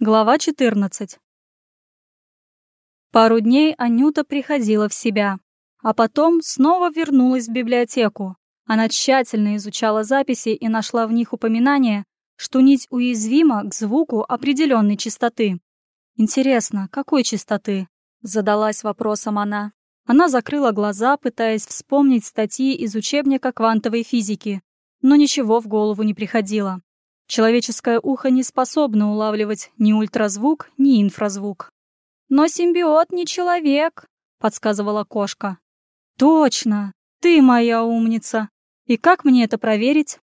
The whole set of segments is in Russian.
Глава 14. Пару дней Анюта приходила в себя, а потом снова вернулась в библиотеку. Она тщательно изучала записи и нашла в них упоминание, что нить уязвима к звуку определенной частоты. «Интересно, какой частоты?» — задалась вопросом она. Она закрыла глаза, пытаясь вспомнить статьи из учебника квантовой физики, но ничего в голову не приходило. Человеческое ухо не способно улавливать ни ультразвук, ни инфразвук. «Но симбиот не человек», — подсказывала кошка. «Точно! Ты моя умница! И как мне это проверить?»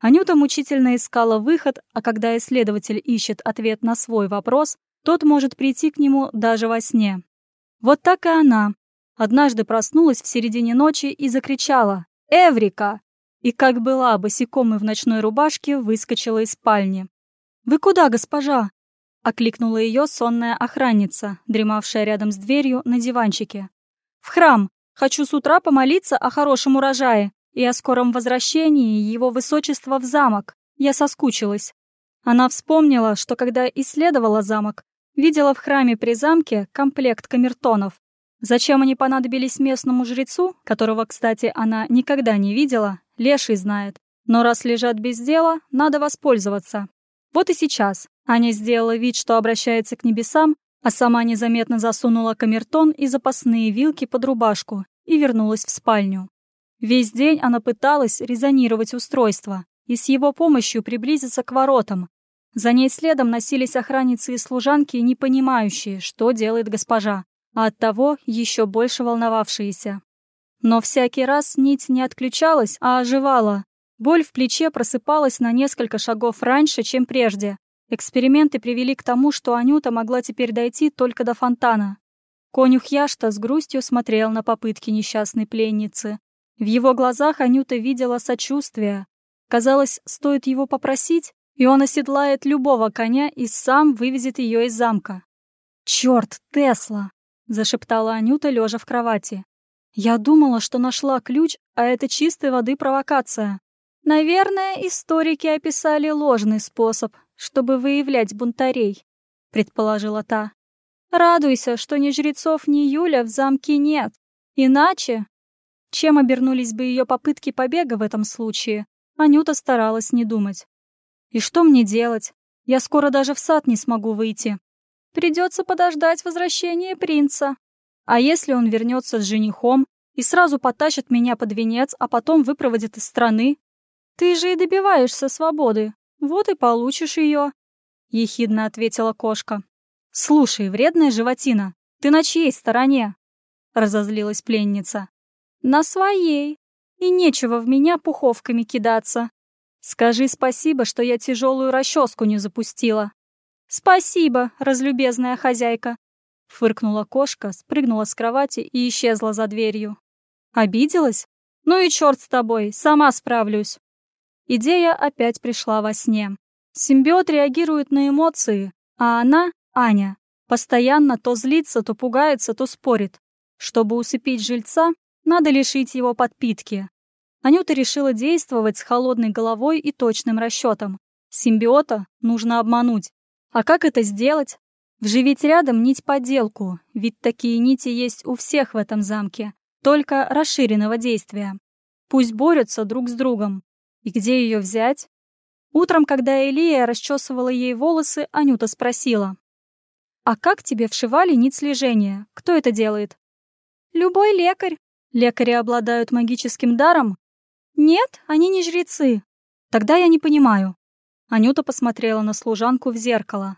Анюта мучительно искала выход, а когда исследователь ищет ответ на свой вопрос, тот может прийти к нему даже во сне. Вот так и она. Однажды проснулась в середине ночи и закричала «Эврика!» И, как была босиком и в ночной рубашке, выскочила из спальни. «Вы куда, госпожа?» — окликнула ее сонная охранница, дремавшая рядом с дверью на диванчике. «В храм! Хочу с утра помолиться о хорошем урожае и о скором возвращении его высочества в замок. Я соскучилась». Она вспомнила, что когда исследовала замок, видела в храме при замке комплект камертонов. Зачем они понадобились местному жрецу, которого, кстати, она никогда не видела, Леший знает. Но раз лежат без дела, надо воспользоваться. Вот и сейчас Аня сделала вид, что обращается к небесам, а сама незаметно засунула камертон и запасные вилки под рубашку и вернулась в спальню. Весь день она пыталась резонировать устройство и с его помощью приблизиться к воротам. За ней следом носились охранницы и служанки, не понимающие, что делает госпожа, а оттого еще больше волновавшиеся. Но всякий раз нить не отключалась, а оживала. Боль в плече просыпалась на несколько шагов раньше, чем прежде. Эксперименты привели к тому, что Анюта могла теперь дойти только до фонтана. Конюх Яшта с грустью смотрел на попытки несчастной пленницы. В его глазах Анюта видела сочувствие. Казалось, стоит его попросить, и он оседлает любого коня и сам вывезет ее из замка. «Чёрт, Тесла!» — зашептала Анюта, лежа в кровати. Я думала, что нашла ключ, а это чистой воды провокация. Наверное, историки описали ложный способ, чтобы выявлять бунтарей, предположила та. Радуйся, что ни жрецов, ни Юля в замке нет. Иначе... Чем обернулись бы ее попытки побега в этом случае, Анюта старалась не думать. И что мне делать? Я скоро даже в сад не смогу выйти. Придется подождать возвращения принца, а если он вернется с женихом и сразу потащит меня под венец, а потом выпроводит из страны? Ты же и добиваешься свободы. Вот и получишь ее. Ехидно ответила кошка. Слушай, вредная животина, ты на чьей стороне? Разозлилась пленница. На своей. И нечего в меня пуховками кидаться. Скажи спасибо, что я тяжелую расческу не запустила. Спасибо, разлюбезная хозяйка. Фыркнула кошка, спрыгнула с кровати и исчезла за дверью. Обиделась? Ну и черт с тобой, сама справлюсь. Идея опять пришла во сне. Симбиот реагирует на эмоции, а она, Аня, постоянно то злится, то пугается, то спорит. Чтобы усыпить жильца, надо лишить его подпитки. Анюта решила действовать с холодной головой и точным расчетом. Симбиота нужно обмануть. А как это сделать? Вживить рядом нить-поделку, ведь такие нити есть у всех в этом замке, только расширенного действия. Пусть борются друг с другом. И где ее взять? Утром, когда Элия расчесывала ей волосы, Анюта спросила. «А как тебе вшивали нить слежения? Кто это делает?» «Любой лекарь». «Лекари обладают магическим даром?» «Нет, они не жрецы». «Тогда я не понимаю». Анюта посмотрела на служанку в зеркало.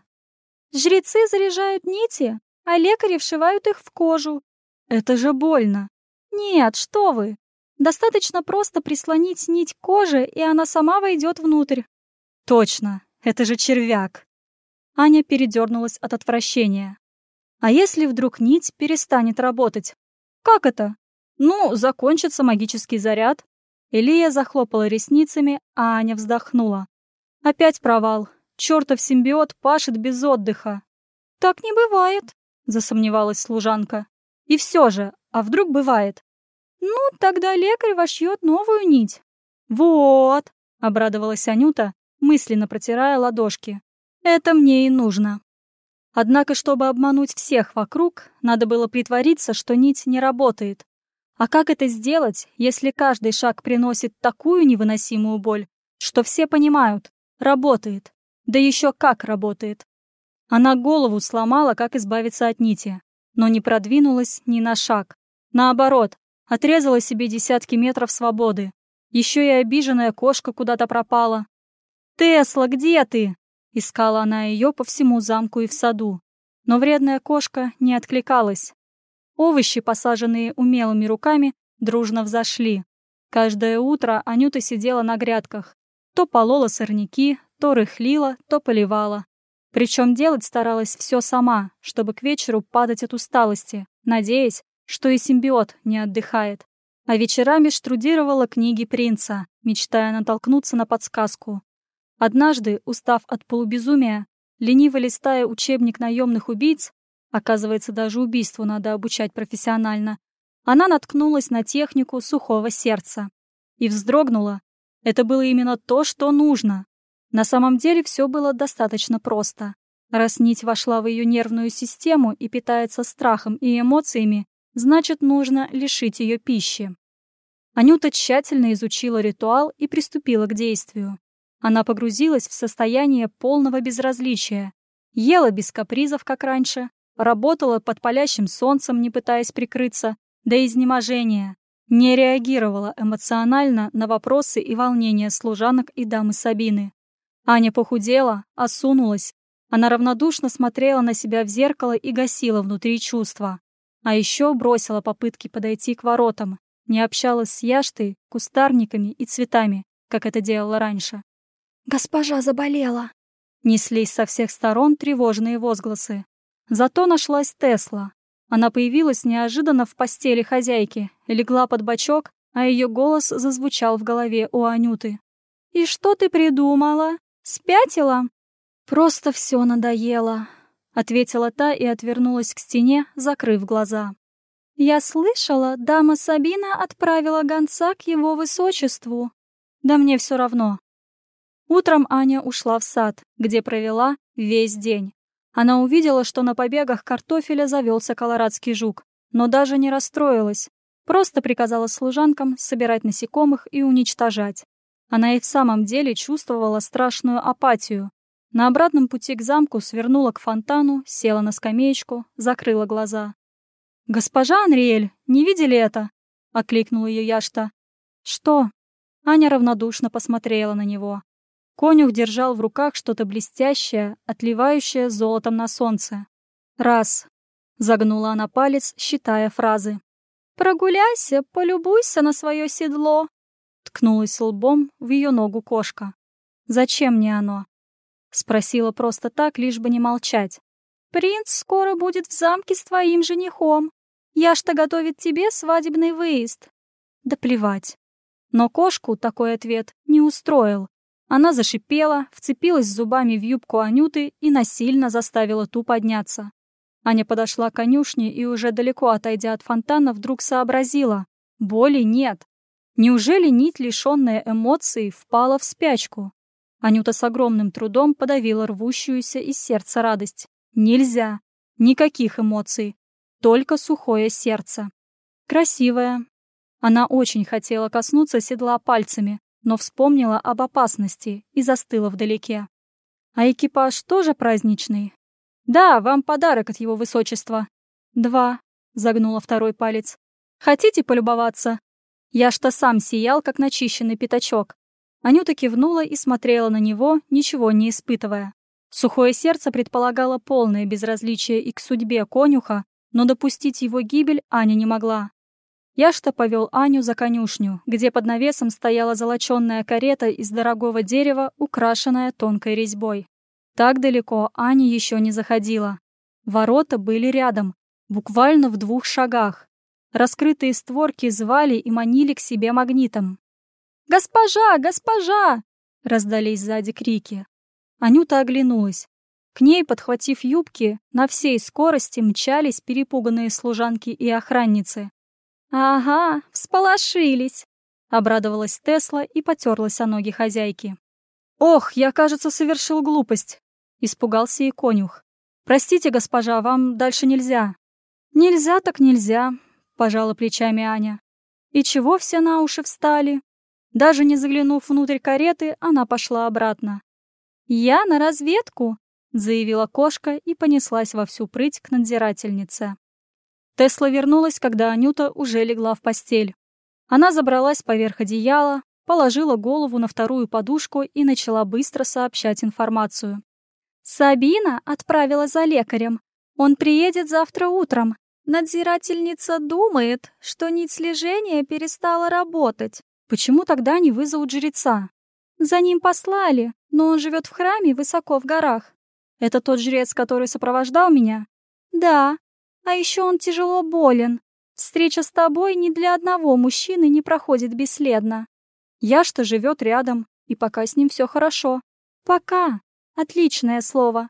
Жрецы заряжают нити, а лекари вшивают их в кожу. Это же больно. Нет, что вы. Достаточно просто прислонить нить к коже, и она сама войдет внутрь. Точно, это же червяк. Аня передернулась от отвращения. А если вдруг нить перестанет работать? Как это? Ну, закончится магический заряд. Элия захлопала ресницами, а Аня вздохнула. Опять провал. Чёртов симбиот пашет без отдыха. Так не бывает, засомневалась служанка. И все же, а вдруг бывает? Ну, тогда лекарь вошьет новую нить. Вот, обрадовалась Анюта, мысленно протирая ладошки. Это мне и нужно. Однако, чтобы обмануть всех вокруг, надо было притвориться, что нить не работает. А как это сделать, если каждый шаг приносит такую невыносимую боль, что все понимают, работает, да еще как работает. Она голову сломала, как избавиться от нити, но не продвинулась ни на шаг. Наоборот, отрезала себе десятки метров свободы. Еще и обиженная кошка куда-то пропала. «Тесла, где ты?» Искала она ее по всему замку и в саду. Но вредная кошка не откликалась. Овощи, посаженные умелыми руками, дружно взошли. Каждое утро Анюта сидела на грядках. То полола сорняки, то рыхлила, то поливала. Причем делать старалась все сама, чтобы к вечеру падать от усталости, надеясь, что и симбиот не отдыхает. А вечерами штрудировала книги принца, мечтая натолкнуться на подсказку. Однажды, устав от полубезумия, лениво листая учебник наемных убийц, оказывается, даже убийству надо обучать профессионально, она наткнулась на технику сухого сердца. И вздрогнула. Это было именно то, что нужно. На самом деле все было достаточно просто. Раз нить вошла в ее нервную систему и питается страхом и эмоциями, значит, нужно лишить ее пищи. Анюта тщательно изучила ритуал и приступила к действию. Она погрузилась в состояние полного безразличия, ела без капризов, как раньше, работала под палящим солнцем, не пытаясь прикрыться, до изнеможения, не реагировала эмоционально на вопросы и волнения служанок и дамы Сабины. Аня похудела, осунулась. Она равнодушно смотрела на себя в зеркало и гасила внутри чувства. А еще бросила попытки подойти к воротам, не общалась с яштой, кустарниками и цветами, как это делала раньше. «Госпожа заболела!» Неслись со всех сторон тревожные возгласы. Зато нашлась Тесла. Она появилась неожиданно в постели хозяйки, легла под бочок, а ее голос зазвучал в голове у Анюты. «И что ты придумала? Спятила?» «Просто все надоело», — ответила та и отвернулась к стене, закрыв глаза. «Я слышала, дама Сабина отправила гонца к его высочеству. Да мне все равно. Утром Аня ушла в сад, где провела весь день. Она увидела, что на побегах картофеля завелся колорадский жук, но даже не расстроилась. Просто приказала служанкам собирать насекомых и уничтожать. Она и в самом деле чувствовала страшную апатию. На обратном пути к замку свернула к фонтану, села на скамеечку, закрыла глаза. «Госпожа Анриэль, не видели это?» — окликнул ее Яшта. «Что?» Аня равнодушно посмотрела на него. Конюх держал в руках что-то блестящее, отливающее золотом на солнце. «Раз», — загнула она палец, считая фразы. «Прогуляйся, полюбуйся на свое седло», — ткнулась лбом в ее ногу кошка. «Зачем мне оно?» — спросила просто так, лишь бы не молчать. «Принц скоро будет в замке с твоим женихом. Я-что готовит тебе свадебный выезд». «Да плевать». Но кошку такой ответ не устроил. Она зашипела, вцепилась зубами в юбку Анюты и насильно заставила ту подняться. Аня подошла к конюшне и, уже далеко отойдя от фонтана, вдруг сообразила. Боли нет. Неужели нить, лишённая эмоций, впала в спячку? Анюта с огромным трудом подавила рвущуюся из сердца радость. Нельзя. Никаких эмоций. Только сухое сердце. Красивая. Она очень хотела коснуться седла пальцами, но вспомнила об опасности и застыла вдалеке. А экипаж тоже праздничный? Да, вам подарок от его высочества. Два, загнула второй палец. Хотите полюбоваться? Я что сам сиял, как начищенный пятачок. Анюта кивнула и смотрела на него, ничего не испытывая. Сухое сердце предполагало полное безразличие и к судьбе конюха, но допустить его гибель Аня не могла. Яшта повел Аню за конюшню, где под навесом стояла золоченная карета из дорогого дерева, украшенная тонкой резьбой. Так далеко Аня еще не заходила. Ворота были рядом, буквально в двух шагах. Раскрытые створки звали и манили к себе магнитом. «Госпожа! Госпожа!» — раздались сзади крики. Анюта оглянулась. К ней, подхватив юбки, на всей скорости мчались перепуганные служанки и охранницы. «Ага, всполошились!» — обрадовалась Тесла и потерлась о ноги хозяйки. «Ох, я, кажется, совершил глупость!» — испугался и конюх. «Простите, госпожа, вам дальше нельзя». «Нельзя так нельзя», — пожала плечами Аня. «И чего все на уши встали?» Даже не заглянув внутрь кареты, она пошла обратно. «Я на разведку», — заявила кошка и понеслась во всю прыть к надзирательнице. Тесла вернулась, когда Анюта уже легла в постель. Она забралась поверх одеяла, положила голову на вторую подушку и начала быстро сообщать информацию. Сабина отправила за лекарем. Он приедет завтра утром. Надзирательница думает, что нить слежения перестала работать. Почему тогда не вызовут жреца? За ним послали, но он живет в храме высоко в горах. Это тот жрец, который сопровождал меня? Да. А еще он тяжело болен. Встреча с тобой ни для одного мужчины не проходит бесследно. Яшта живет рядом, и пока с ним все хорошо. Пока. Отличное слово.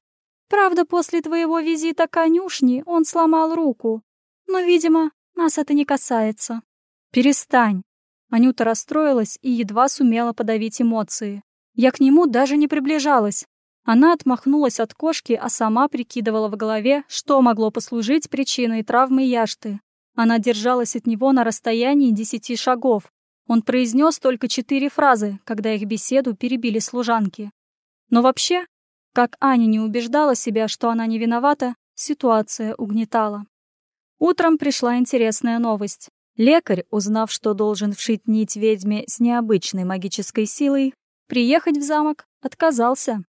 Правда, после твоего визита к конюшни он сломал руку. Но, видимо, нас это не касается. Перестань. Анюта расстроилась и едва сумела подавить эмоции. Я к нему даже не приближалась. Она отмахнулась от кошки, а сама прикидывала в голове, что могло послужить причиной травмы Яшты. Она держалась от него на расстоянии десяти шагов. Он произнес только четыре фразы, когда их беседу перебили служанки. Но вообще, как Аня не убеждала себя, что она не виновата, ситуация угнетала. Утром пришла интересная новость. Лекарь, узнав, что должен вшить нить ведьме с необычной магической силой, приехать в замок отказался.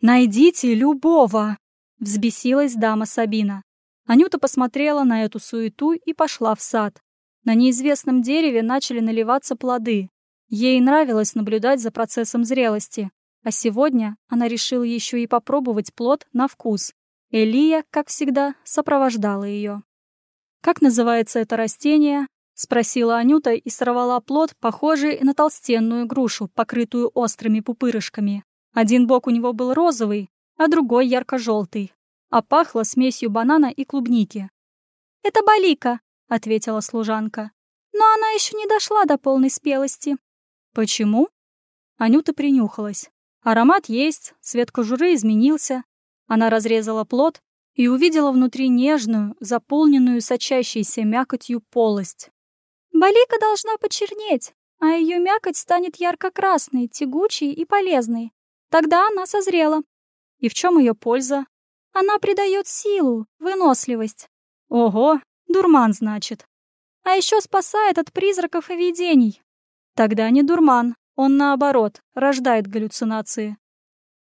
«Найдите любого!» — взбесилась дама Сабина. Анюта посмотрела на эту суету и пошла в сад. На неизвестном дереве начали наливаться плоды. Ей нравилось наблюдать за процессом зрелости. А сегодня она решила еще и попробовать плод на вкус. Элия, как всегда, сопровождала ее. «Как называется это растение?» — спросила Анюта и сорвала плод, похожий на толстенную грушу, покрытую острыми пупырышками. Один бок у него был розовый, а другой ярко-желтый, а пахло смесью банана и клубники. «Это балика», — ответила служанка. «Но она еще не дошла до полной спелости». «Почему?» Анюта принюхалась. Аромат есть, цвет кожуры изменился. Она разрезала плод и увидела внутри нежную, заполненную сочащейся мякотью полость. Балика должна почернеть, а ее мякоть станет ярко-красной, тягучей и полезной. Тогда она созрела. И в чем ее польза? Она придает силу, выносливость. Ого, дурман, значит. А еще спасает от призраков и видений. Тогда не дурман, он наоборот, рождает галлюцинации.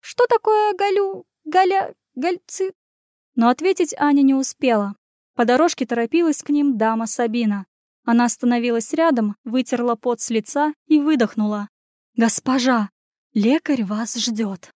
Что такое галю... галя... гальци... Но ответить Аня не успела. По дорожке торопилась к ним дама Сабина. Она остановилась рядом, вытерла пот с лица и выдохнула. «Госпожа, лекарь вас ждет».